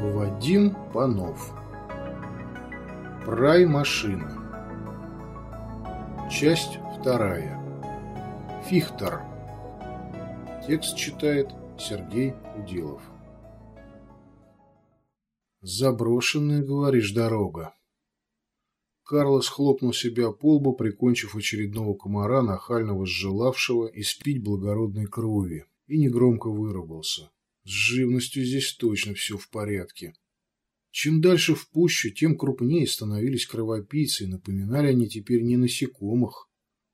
Вадим Панов. Прай-машина Часть вторая. Фихтер. Текст читает Сергей Уделов Заброшенная, говоришь, дорога. Карлос хлопнул себя по лбу, прикончив очередного комара, нахального сжелавшего и спить благородной крови, и негромко выругался. С живностью здесь точно все в порядке. Чем дальше в пущу, тем крупнее становились кровопийцы, и напоминали они теперь не насекомых,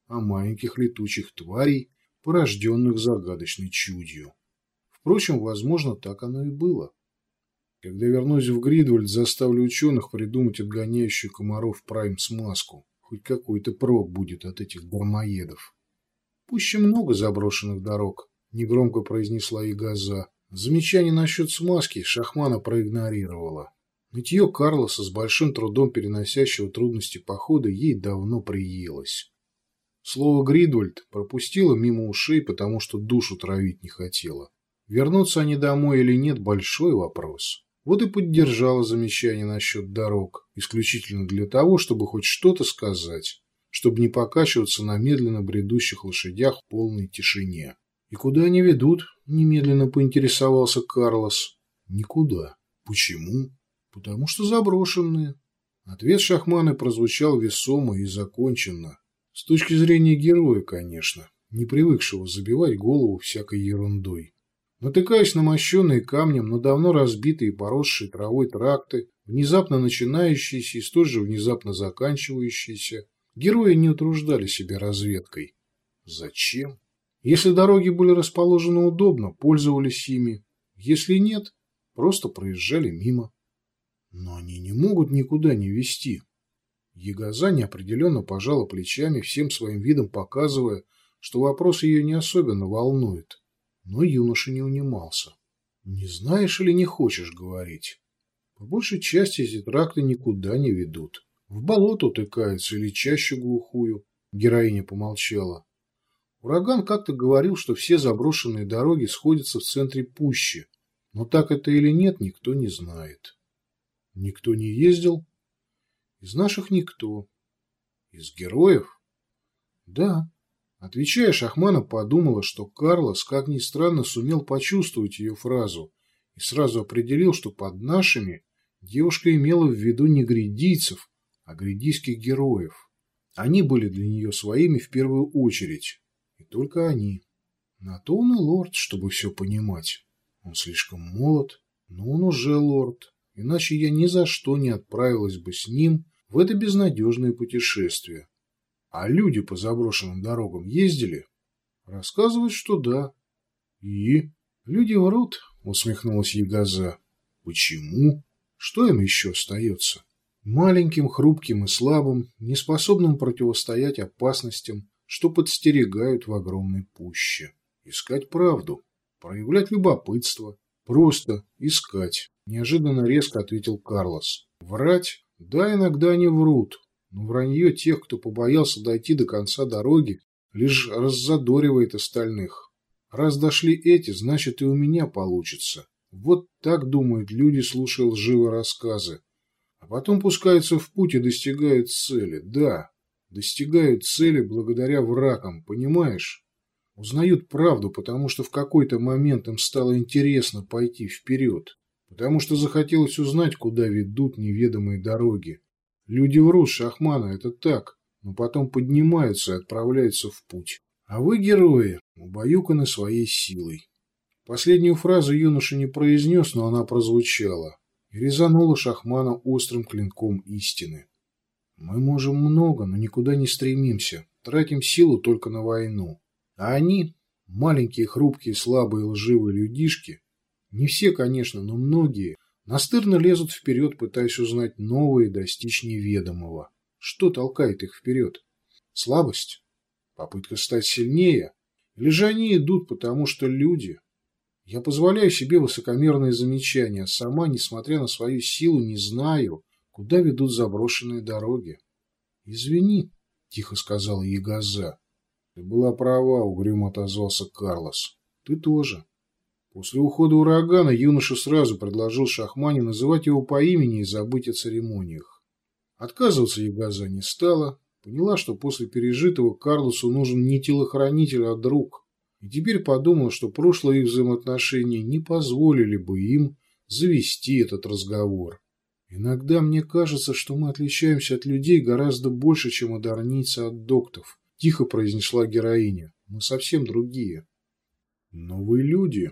а маленьких летучих тварей, порожденных загадочной чудью. Впрочем, возможно, так оно и было. Когда вернусь в Гридвальд, заставлю ученых придумать отгоняющую комаров прайм-смазку. Хоть какой-то прок будет от этих дармоедов. Пуще много заброшенных дорог, негромко произнесла и Газа. Замечание насчет смазки Шахмана проигнорировала. Нытье Карлоса, с большим трудом переносящего трудности похода, ей давно приелось. Слово «Гридвальд» пропустила мимо ушей, потому что душу травить не хотела. Вернутся они домой или нет – большой вопрос. Вот и поддержала замечание насчет дорог, исключительно для того, чтобы хоть что-то сказать, чтобы не покачиваться на медленно бредущих лошадях в полной тишине. «И куда они ведут?» – немедленно поинтересовался Карлос. «Никуда. Почему?» «Потому что заброшенные». Ответ Шахмана прозвучал весомо и законченно. С точки зрения героя, конечно, не привыкшего забивать голову всякой ерундой. Натыкаясь на мощенные камнем, но давно разбитые и поросшие травой тракты, внезапно начинающиеся и столь же внезапно заканчивающиеся, герои не утруждали себя разведкой. Зачем? Если дороги были расположены удобно, пользовались ими. Если нет, просто проезжали мимо. Но они не могут никуда не вести. Ягоза неопределенно пожала плечами, всем своим видом показывая, что вопрос ее не особенно волнует. Но юноша не унимался. Не знаешь или не хочешь говорить? По большей части эти тракты никуда не ведут. В болото утыкаются или чаще глухую. Героиня помолчала. Ураган как-то говорил, что все заброшенные дороги сходятся в центре пущи, но так это или нет, никто не знает. Никто не ездил? Из наших никто. Из героев? Да. Отвечая, Шахмана подумала, что Карлос, как ни странно, сумел почувствовать ее фразу и сразу определил, что под нашими девушка имела в виду не грядийцев, а грядийских героев. Они были для нее своими в первую очередь. И только они. На то он и лорд, чтобы все понимать. Он слишком молод, но он уже лорд. Иначе я ни за что не отправилась бы с ним в это безнадежное путешествие. А люди по заброшенным дорогам ездили? Рассказывают, что да. И? Люди врут, усмехнулась Ягоза. Почему? Что им еще остается? Маленьким, хрупким и слабым, неспособным противостоять опасностям, что подстерегают в огромной пуще. Искать правду, проявлять любопытство, просто искать. Неожиданно резко ответил Карлос. Врать? Да, иногда они врут, но вранье тех, кто побоялся дойти до конца дороги, лишь раззадоривает остальных. Раз дошли эти, значит и у меня получится. Вот так думают люди, слушая лживые рассказы. А потом пускаются в путь и достигают цели. Да, достигают цели благодаря врагам, понимаешь? Узнают правду, потому что в какой-то момент им стало интересно пойти вперед, потому что захотелось узнать, куда ведут неведомые дороги. Люди врут, Шахмана, это так, но потом поднимаются и отправляются в путь. А вы, герои, убаюканы своей силой. Последнюю фразу юноша не произнес, но она прозвучала и резанула Шахмана острым клинком истины. Мы можем много, но никуда не стремимся, тратим силу только на войну. А они, маленькие, хрупкие, слабые, лживые людишки, не все, конечно, но многие, настырно лезут вперед, пытаясь узнать новое и достичь неведомого. Что толкает их вперед? Слабость? Попытка стать сильнее? Или же они идут, потому что люди? Я позволяю себе высокомерные замечания, а сама, несмотря на свою силу, не знаю, куда ведут заброшенные дороги. — Извини, — тихо сказала Ягоза. — Ты была права, — угрюмо отозвался Карлос. — Ты тоже. После ухода урагана юноша сразу предложил Шахмане называть его по имени и забыть о церемониях. Отказываться Ягоза не стала, поняла, что после пережитого Карлосу нужен не телохранитель, а друг, и теперь подумала, что прошлые их взаимоотношения не позволили бы им завести этот разговор. Иногда мне кажется, что мы отличаемся от людей гораздо больше, чем одарницы от доктов, тихо произнесла героиня. Мы совсем другие. Но вы люди,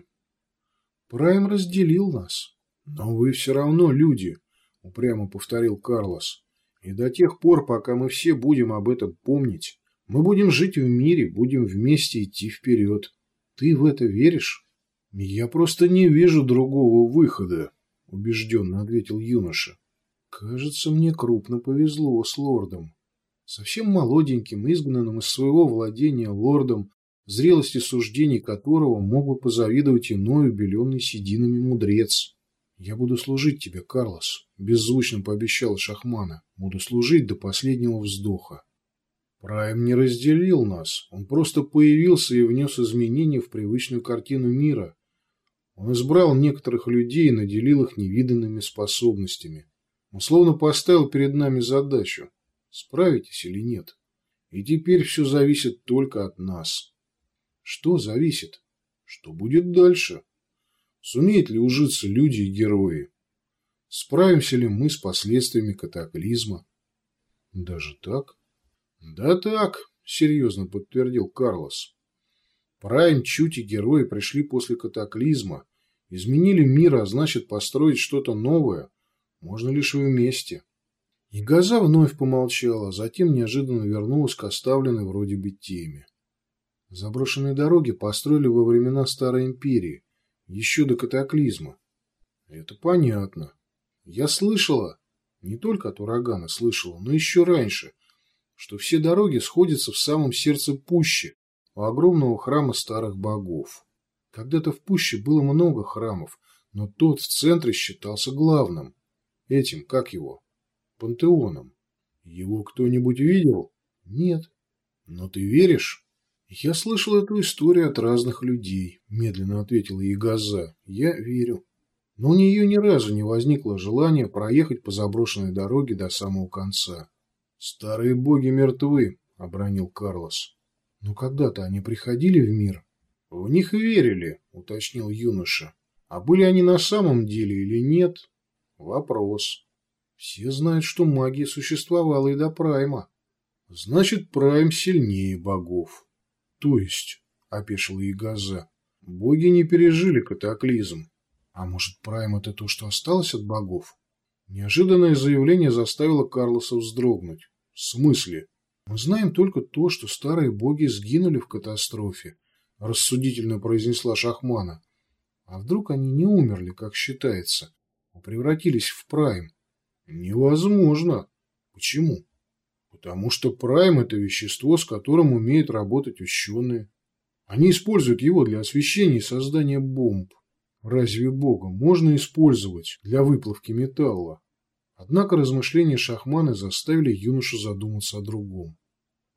Прайм разделил нас. Но вы все равно люди, упрямо повторил Карлос. И до тех пор, пока мы все будем об этом помнить, мы будем жить в мире, будем вместе идти вперед. Ты в это веришь? Я просто не вижу другого выхода, убежденно ответил юноша. Кажется, мне крупно повезло с лордом. Совсем молоденьким, изгнанным из своего владения лордом, зрелости суждений которого мог бы позавидовать иной убеленный сединами мудрец. «Я буду служить тебе, Карлос», — беззвучно пообещал Шахмана. «Буду служить до последнего вздоха». Прайм не разделил нас, он просто появился и внес изменения в привычную картину мира. Он избрал некоторых людей и наделил их невиданными способностями. Он словно поставил перед нами задачу, справитесь или нет. И теперь все зависит только от нас. Что зависит? Что будет дальше? Сумеют ли ужиться люди и герои? Справимся ли мы с последствиями катаклизма? Даже так? Да так, серьезно подтвердил Карлос. Прайм, Чуть и герои пришли после катаклизма, изменили мир, а значит построить что-то новое можно лишь вместе. И Газа вновь помолчала, затем неожиданно вернулась к оставленной вроде бы теме. Заброшенные дороги построили во времена Старой Империи, еще до катаклизма. Это понятно. Я слышала, не только от урагана слышала, но еще раньше, что все дороги сходятся в самом сердце пущи, у огромного храма старых богов. Когда-то в пуще было много храмов, но тот в центре считался главным. Этим, как его? Пантеоном. Его кто-нибудь видел? Нет. Но ты веришь? «Я слышал эту историю от разных людей», – медленно ответила Ягоза. «Я верю». Но у нее ни разу не возникло желания проехать по заброшенной дороге до самого конца. «Старые боги мертвы», – обронил Карлос. «Но когда-то они приходили в мир?» «В них верили», – уточнил юноша. «А были они на самом деле или нет?» «Вопрос». «Все знают, что магия существовала и до Прайма». «Значит, Прайм сильнее богов». То есть, опешила Ягоза, боги не пережили катаклизм. А может, Прайм это то, что осталось от богов? Неожиданное заявление заставило Карлоса вздрогнуть. В смысле? Мы знаем только то, что старые боги сгинули в катастрофе, рассудительно произнесла Шахмана. А вдруг они не умерли, как считается, а превратились в Прайм? Невозможно. Почему? Потому что прайм – это вещество, с которым умеют работать ученые. Они используют его для освещения и создания бомб. Разве Бога можно использовать для выплавки металла? Однако размышления Шахмана заставили юношу задуматься о другом.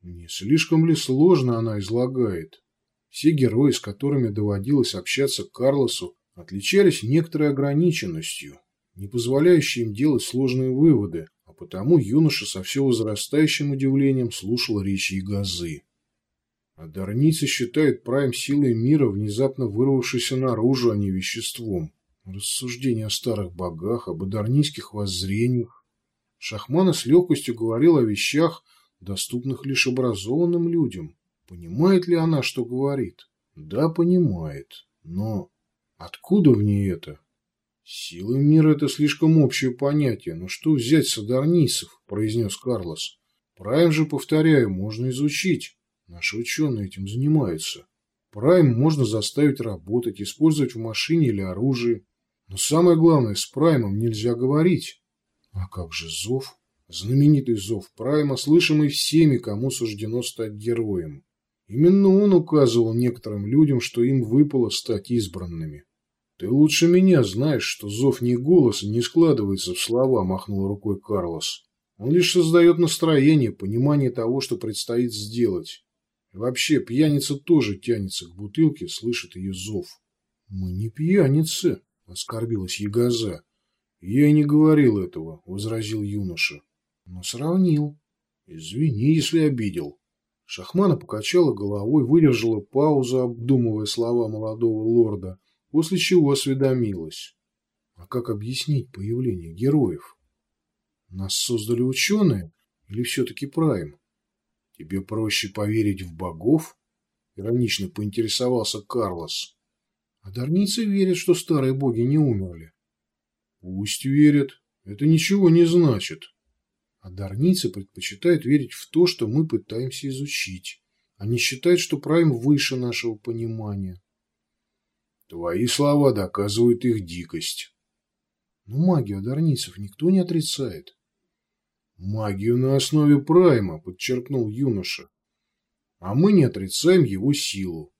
Не слишком ли сложно она излагает? Все герои, с которыми доводилось общаться Карлосу, отличались некоторой ограниченностью, не позволяющей им делать сложные выводы, потому юноша со все возрастающим удивлением слушал речи и газы. А дарницы считают прайм силой мира, внезапно вырвавшейся наружу, а не веществом. Рассуждения о старых богах, об адарнийских воззрениях. Шахмана с легкостью говорил о вещах, доступных лишь образованным людям. Понимает ли она, что говорит? Да, понимает. Но откуда в ней это? «Силы мира – это слишком общее понятие, но что взять с адарнийцев?» – произнес Карлос. «Прайм же, повторяю, можно изучить. Наши ученые этим занимаются. Прайм можно заставить работать, использовать в машине или оружии. Но самое главное, с Праймом нельзя говорить. А как же зов? Знаменитый зов Прайма, слышимый всеми, кому суждено стать героем. Именно он указывал некоторым людям, что им выпало стать избранными. «Ты лучше меня знаешь, что зов не голос и не складывается в слова», – махнул рукой Карлос. «Он лишь создает настроение, понимание того, что предстоит сделать. И вообще, пьяница тоже тянется к бутылке, слышит ее зов». Мы не пьяницы, оскорбилась Ягоза. Я не говорил этого, возразил юноша. Но сравнил. Извини, если обидел. Шахмана покачала головой, выдержала паузу, обдумывая слова молодого лорда, после чего осведомилась. А как объяснить появление героев? Нас создали ученые или все-таки Прайм? Тебе проще поверить в богов? Иронично поинтересовался Карлос. А дарницы верят, что старые боги не умерли. Пусть верят. Это ничего не значит. А дарницы предпочитают верить в то, что мы пытаемся изучить. Они считают, что Прайм выше нашего понимания. Твои слова доказывают их дикость. Но магию дарницев никто не отрицает. Магию на основе Прайма, подчеркнул юноша. А мы не отрицаем его силу.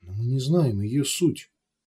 Но мы не знаем ее суть.